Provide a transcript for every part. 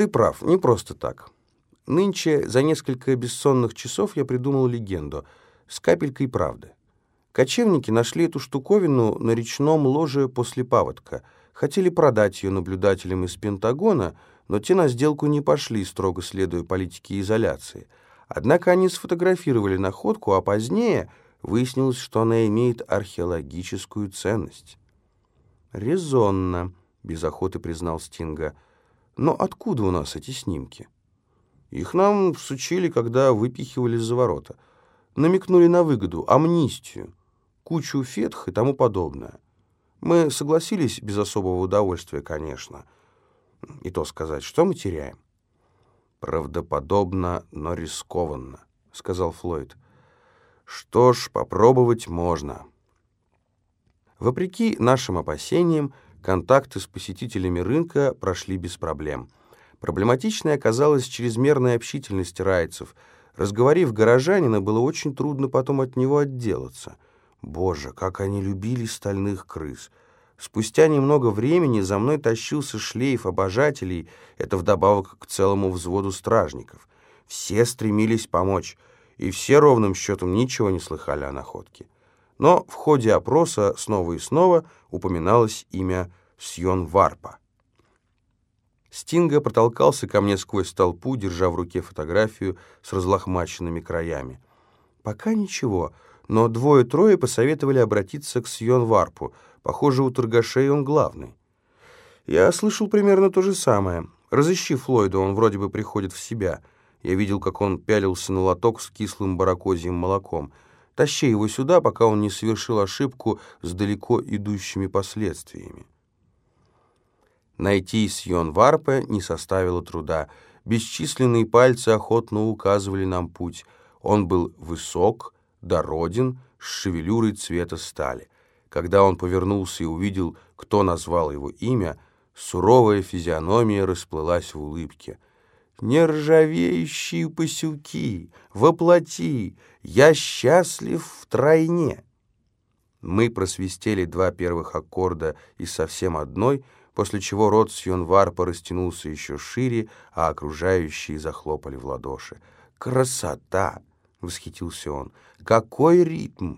Ты прав, не просто так. Нынче за несколько бессонных часов я придумал легенду с капелькой правды. Кочевники нашли эту штуковину на речном ложе после паводка. Хотели продать ее наблюдателям из Пентагона, но те на сделку не пошли, строго следуя политике изоляции. Однако они сфотографировали находку, а позднее выяснилось, что она имеет археологическую ценность. «Резонно», — без охоты признал Стинга. «Но откуда у нас эти снимки?» «Их нам всучили, когда выпихивали за ворота. Намекнули на выгоду, амнистию, кучу фетх и тому подобное. Мы согласились без особого удовольствия, конечно. И то сказать, что мы теряем?» «Правдоподобно, но рискованно», — сказал Флойд. «Что ж, попробовать можно». Вопреки нашим опасениям, контакты с посетителями рынка прошли без проблем. Проблематичной оказалась чрезмерная общительность райцев. Разговорив горожанина, было очень трудно потом от него отделаться. Боже, как они любили стальных крыс! Спустя немного времени за мной тащился шлейф обожателей, это вдобавок к целому взводу стражников. Все стремились помочь, и все ровным счетом ничего не слыхали о находке. Но в ходе опроса снова и снова упоминалось имя Сьон Варпа. Стинга протолкался ко мне сквозь толпу, держа в руке фотографию с разлохмаченными краями. Пока ничего, но двое-трое посоветовали обратиться к Сьон Варпу — Похоже, у торгашей он главный. Я слышал примерно то же самое. Разыщи Флойда, он вроде бы приходит в себя. Я видел, как он пялился на лоток с кислым баракозьим молоком. Тащи его сюда, пока он не совершил ошибку с далеко идущими последствиями. Найти Сьон Варпе не составило труда. Бесчисленные пальцы охотно указывали нам путь. Он был высок, дороден, с шевелюрой цвета стали. Когда он повернулся и увидел, кто назвал его имя, суровая физиономия расплылась в улыбке. «Нержавеющие пасюки! Воплоти! Я счастлив втройне!» Мы просвистели два первых аккорда и совсем одной, после чего рот Сьонварпа растянулся еще шире, а окружающие захлопали в ладоши. «Красота!» — восхитился он. «Какой ритм!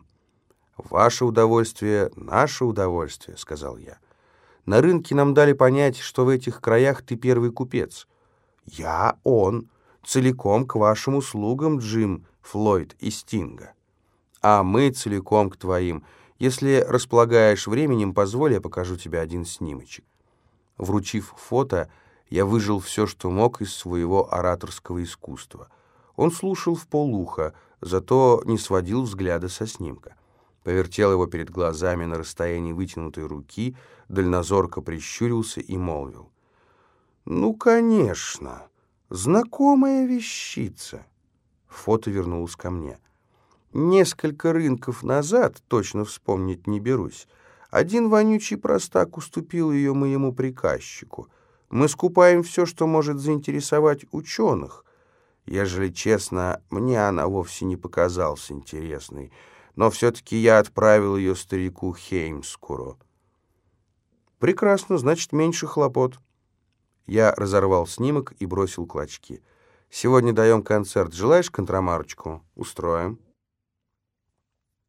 «Ваше удовольствие — наше удовольствие», — сказал я. «На рынке нам дали понять, что в этих краях ты первый купец». «Я он, целиком к вашим услугам, Джим, Флойд и Стинга». «А мы целиком к твоим. Если располагаешь временем, позволь, я покажу тебе один снимочек». Вручив фото, я выжил все, что мог из своего ораторского искусства. Он слушал в полуха, зато не сводил взгляда со снимка повертел его перед глазами на расстоянии вытянутой руки, дальнозорко прищурился и молвил. «Ну, конечно, знакомая вещица». Фото вернулось ко мне. Несколько рынков назад, точно вспомнить не берусь, один вонючий простак уступил ее моему приказчику. Мы скупаем все, что может заинтересовать ученых. Ежели честно, мне она вовсе не показалась интересной — но все-таки я отправил ее старику Хеймскуру. «Прекрасно, значит, меньше хлопот». Я разорвал снимок и бросил клочки. «Сегодня даем концерт. Желаешь контрамарочку? Устроим».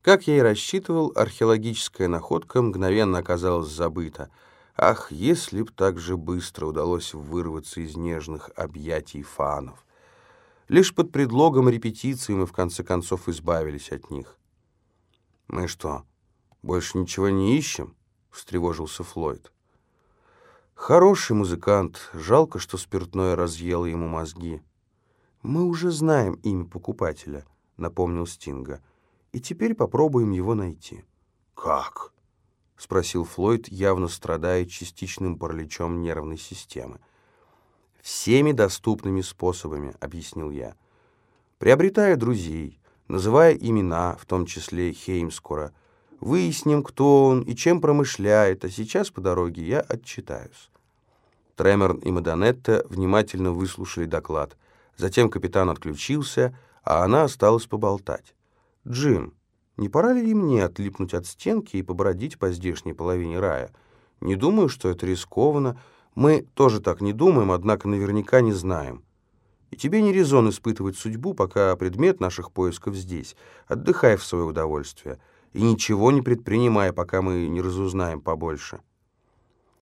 Как я и рассчитывал, археологическая находка мгновенно оказалась забыта. Ах, если б так же быстро удалось вырваться из нежных объятий фанов. Лишь под предлогом репетиции мы в конце концов избавились от них. «Мы что, больше ничего не ищем?» — встревожился Флойд. «Хороший музыкант. Жалко, что спиртное разъело ему мозги». «Мы уже знаем имя покупателя», — напомнил Стинга. «И теперь попробуем его найти». «Как?» — спросил Флойд, явно страдая частичным параличом нервной системы. «Всеми доступными способами», — объяснил я. «Приобретая друзей, называя имена, в том числе Хеймскура. Выясним, кто он и чем промышляет, а сейчас по дороге я отчитаюсь. Тремерн и Мадонетта внимательно выслушали доклад. Затем капитан отключился, а она осталась поболтать. «Джим, не пора ли мне отлипнуть от стенки и побродить по здешней половине рая? Не думаю, что это рискованно. Мы тоже так не думаем, однако наверняка не знаем. И тебе не резон испытывать судьбу, пока предмет наших поисков здесь. Отдыхай в свое удовольствие. И ничего не предпринимай, пока мы не разузнаем побольше».